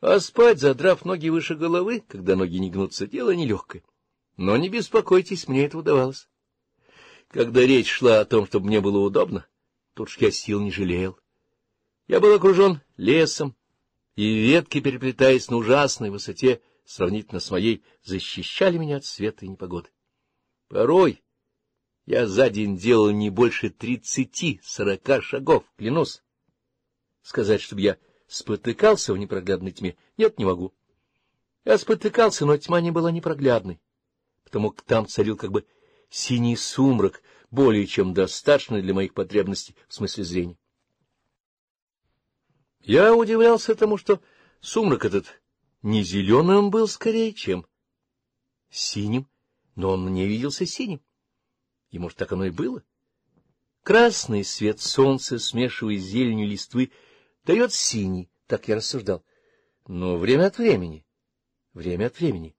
А спать, задрав ноги выше головы, когда ноги не гнутся, дело нелегкое. Но не беспокойтесь, мне это удавалось. Когда речь шла о том, чтобы мне было удобно, тут я сил не жалел. Я был окружен лесом, и ветки, переплетаясь на ужасной высоте, сравнительно с моей, защищали меня от света и непогоды. Порой я за день делал не больше тридцати-сорока шагов, клянусь. Сказать, чтобы я Спотыкался в непроглядной тьме? Нет, не могу. Я спотыкался, но тьма не была непроглядной, потому как там царил как бы синий сумрак, более чем достаточный для моих потребностей в смысле зрения. Я удивлялся тому, что сумрак этот не зеленым был скорее, чем синим, но он мне виделся синим. И, может, так оно и было? Красный свет солнца, смешивая с зеленью листвы, — дает синий, так я рассуждал. Но время от времени, время от времени.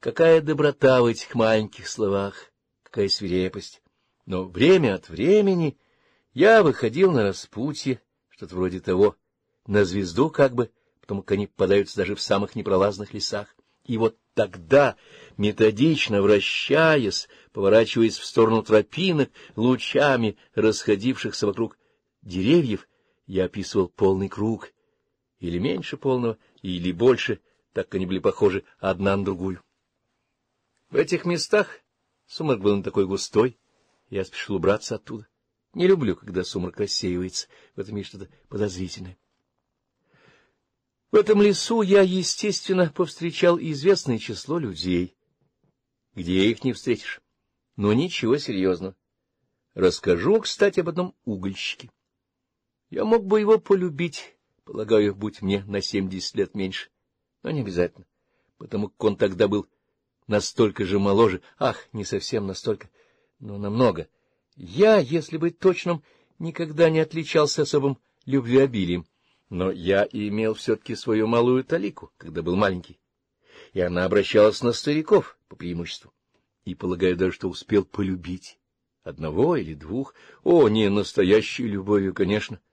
Какая доброта в этих маленьких словах, какая свирепость. Но время от времени я выходил на распутье, что-то вроде того, на звезду как бы, потому как они попадаются даже в самых непролазных лесах. И вот тогда, методично вращаясь, поворачиваясь в сторону тропинок, лучами расходившихся вокруг деревьев, я описывал полный круг, или меньше полного, или больше, так как они были похожи одна на другую. В этих местах сумрак был не такой густой, я спешил убраться оттуда. Не люблю, когда сумрак рассеивается, в этом есть что-то подозрительное. В этом лесу я, естественно, повстречал известное число людей. Где их не встретишь? Но ничего серьезного. Расскажу, кстати, об одном угольщике. Я мог бы его полюбить, полагаю, будь мне на семьдесят лет меньше, но не обязательно, потому как он тогда был настолько же моложе, ах, не совсем настолько, но намного. Я, если быть точным, никогда не отличался особым любвеобилием, но я имел все-таки свою малую талику, когда был маленький, и она обращалась на стариков по преимуществу, и, полагаю даже, что успел полюбить одного или двух, о, не настоящей любовью, конечно, —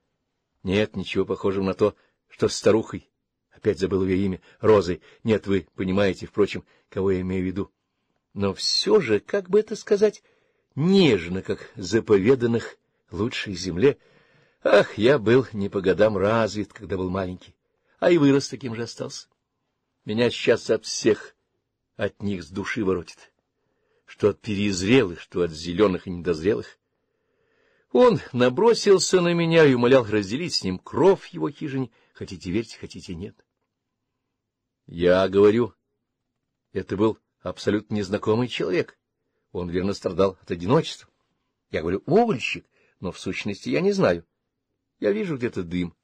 нет, ничего похожего на то, что с старухой. Опять забыл ее имя. Розой. Нет, вы понимаете, впрочем, кого я имею в виду. Но все же, как бы это сказать, нежно, как заповеданных лучшей земле. Ах, я был не по годам развит, когда был маленький, а и вырос таким же остался. Меня сейчас от всех, от них с души воротит. Что от перезрелых, что от зеленых и недозрелых. Он набросился на меня и умолял разделить с ним кровь его хижине, хотите верьте, хотите нет. Я говорю, это был абсолютно незнакомый человек. Он, верно, страдал от одиночества. Я говорю, угольщик, но в сущности я не знаю. Я вижу где-то дым.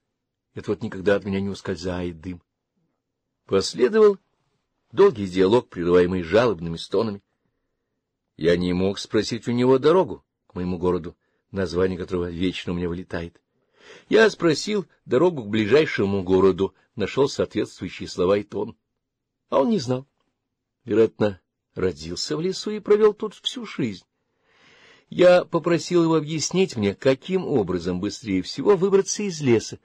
Это вот никогда от меня не ускользает дым. Последовал долгий диалог, прерываемый жалобными стонами. Я не мог спросить у него дорогу к моему городу название которого вечно у меня вылетает. Я спросил дорогу к ближайшему городу, нашел соответствующие слова и тон. А он не знал. Вероятно, родился в лесу и провел тут всю жизнь. Я попросил его объяснить мне, каким образом быстрее всего выбраться из леса.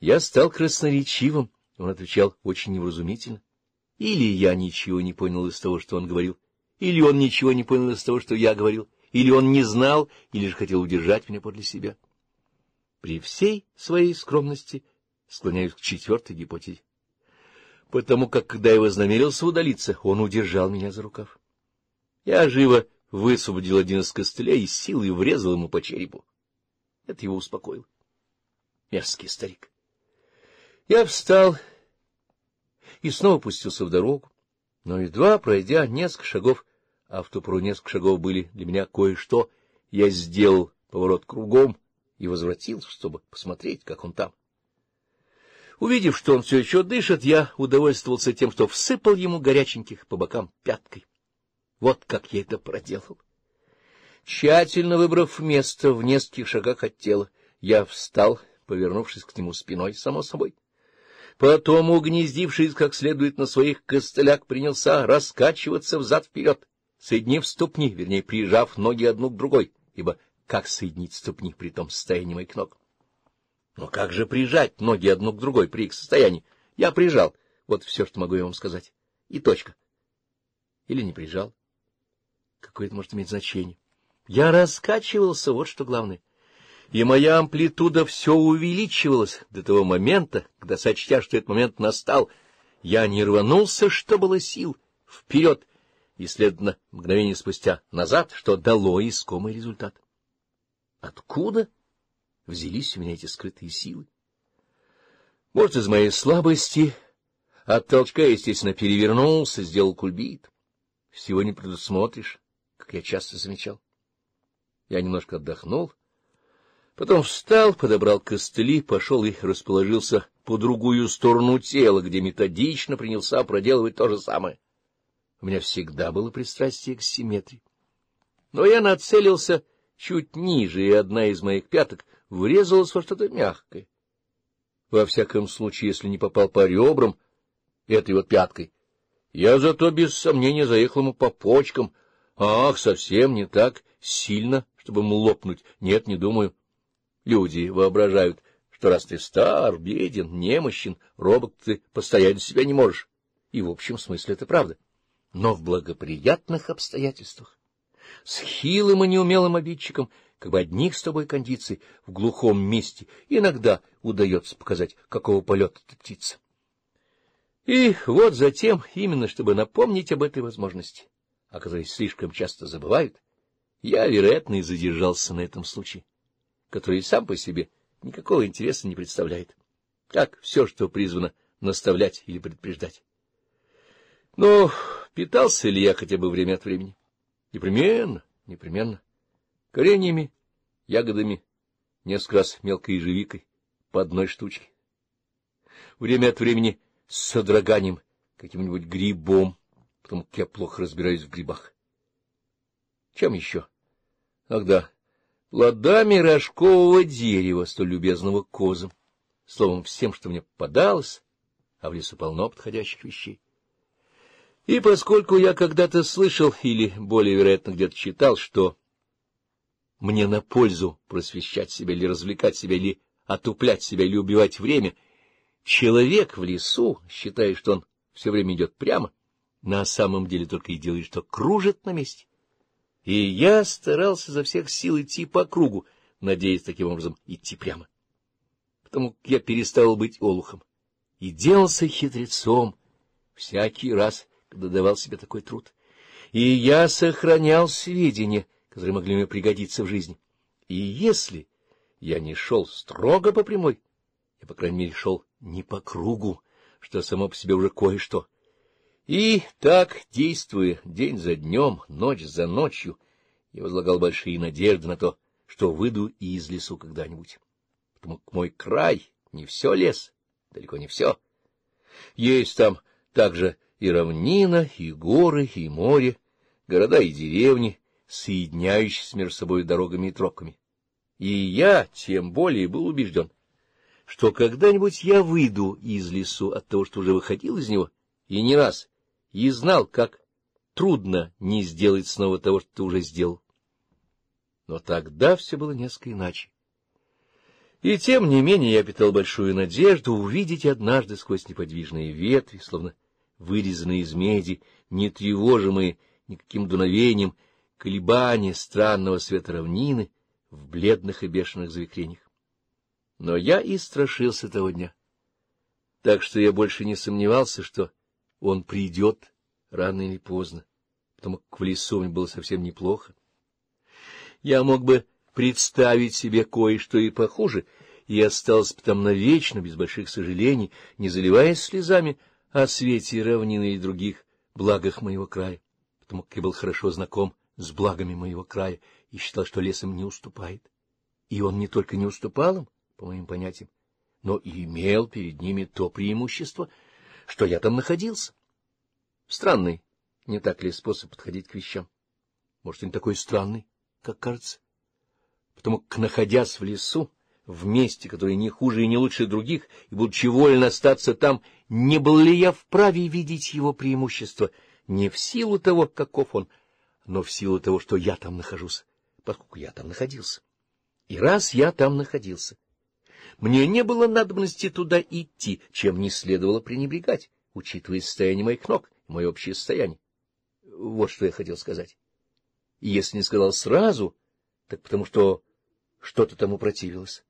Я стал красноречивым, он отвечал очень невразумительно. Или я ничего не понял из того, что он говорил, или он ничего не понял из того, что я говорил или он не знал, или же хотел удержать меня подле себя. При всей своей скромности склоняюсь к четвертой гипотезе. Потому как, когда я вознамерился удалиться, он удержал меня за рукав. Я живо высвободил один из костылей и силой врезал ему по черепу. Это его успокоило. Мерзкий старик. Я встал и снова пустился в дорогу, но, едва пройдя несколько шагов, а в ту пору несколько шагов были для меня кое-что, я сделал поворот кругом и возвратился, чтобы посмотреть, как он там. Увидев, что он все еще дышит, я удовольствовался тем, что всыпал ему горяченьких по бокам пяткой. Вот как я это проделал. Тщательно выбрав место в нескольких шагах от тела, я встал, повернувшись к нему спиной, само собой. Потом, угнездившись как следует на своих костылях, принялся раскачиваться взад-вперед соединив ступни, вернее, прижав ноги одну к другой, ибо как соединить ступни при том состоянии моих ног? Но как же прижать ноги одну к другой при их состоянии? Я прижал. Вот все, что могу я вам сказать. И точка. Или не прижал. Какое это может иметь значение? Я раскачивался, вот что главное. И моя амплитуда все увеличивалась до того момента, когда, сочтя, что этот момент настал, я не рванулся, что было сил, вперед — и, следовательно, мгновение спустя назад, что дало искомый результат. Откуда взялись у меня эти скрытые силы? Может, из моей слабости, от толчка, естественно, перевернулся, сделал кульбит. Всего не предусмотришь, как я часто замечал. Я немножко отдохнул, потом встал, подобрал костыли, пошел и расположился по другую сторону тела, где методично принялся проделывать то же самое — у меня всегда было пристрастие к симметрии. Но я нацелился чуть ниже, и одна из моих пяток врезалась во что-то мягкое. Во всяком случае, если не попал по ребрам этой вот пяткой, я зато без сомнения заехал ему по почкам. Ах, совсем не так сильно, чтобы им лопнуть. Нет, не думаю. Люди воображают, что раз ты стар, беден, немощен, робок ты постоять за себя не можешь. И в общем смысле это правда но в благоприятных обстоятельствах. С хилым и неумелым обидчиком, как бы одних с тобой кондиций, в глухом месте иногда удается показать, какого полета ты птица. И вот затем, именно чтобы напомнить об этой возможности, о которой слишком часто забывают, я, вероятно, и задержался на этом случае, который сам по себе никакого интереса не представляет, как все, что призвано наставлять или предупреждать. Но питался ли я хотя бы время от времени? Непременно, непременно. Кореньями, ягодами, несколько раз мелкой ежевикой, по одной штучке. Время от времени с содроганием, каким-нибудь грибом, потому как я плохо разбираюсь в грибах. Чем еще? Ах да, плодами рожкового дерева, столь любезного козам. Словом, всем, что мне попадалось, а в лесу полно подходящих вещей. И поскольку я когда-то слышал, или, более вероятно, где-то читал, что мне на пользу просвещать себя или развлекать себя, или отуплять себя, или убивать время, человек в лесу, считая, что он все время идет прямо, на самом деле только и делает, что кружит на месте. И я старался за всех сил идти по кругу, надеясь таким образом идти прямо. Потому я перестал быть олухом и делался хитрецом всякий раз — когда давал себе такой труд. И я сохранял сведения, которые могли мне пригодиться в жизни. И если я не шел строго по прямой, я, по крайней мере, шел не по кругу, что само по себе уже кое-что. И так, действуя день за днем, ночь за ночью, я возлагал большие надежды на то, что выйду и из лесу когда-нибудь. Потому мой край не все лес, далеко не все. Есть там также и равнина, и горы, и море, города и деревни, соединяющиеся между собой дорогами и тропками. И я тем более был убежден, что когда-нибудь я выйду из лесу от того, что уже выходил из него, и не раз, и знал, как трудно не сделать снова того, что ты уже сделал. Но тогда все было несколько иначе. И тем не менее я питал большую надежду увидеть однажды сквозь неподвижные ветви, словно вырезанные из меди, не тревожимые никаким дуновением, колебания странного света равнины в бледных и бешеных завихрениях. Но я и страшился того дня, так что я больше не сомневался, что он придет рано или поздно, потому как в лесу мне было совсем неплохо. Я мог бы представить себе кое-что и похуже, и остался бы там навечно, без больших сожалений, не заливаясь слезами, — о свете равнины и других благах моего края, потому как я был хорошо знаком с благами моего края и считал, что лесом не уступает. И он не только не уступал им, по моим понятиям, но и имел перед ними то преимущество, что я там находился. Странный, не так ли, способ подходить к вещам? Может, он такой странный, как кажется? Потому как, находясь в лесу, в месте, которое не хуже и не лучше других, и, будучи волен остаться там, не был ли я вправе видеть его преимущество не в силу того, каков он, но в силу того, что я там нахожусь, поскольку я там находился. И раз я там находился, мне не было надобности туда идти, чем не следовало пренебрегать, учитывая состояние моих ног мое общее состояние. Вот что я хотел сказать. И если не сказал сразу, так потому что что-то тому противилось.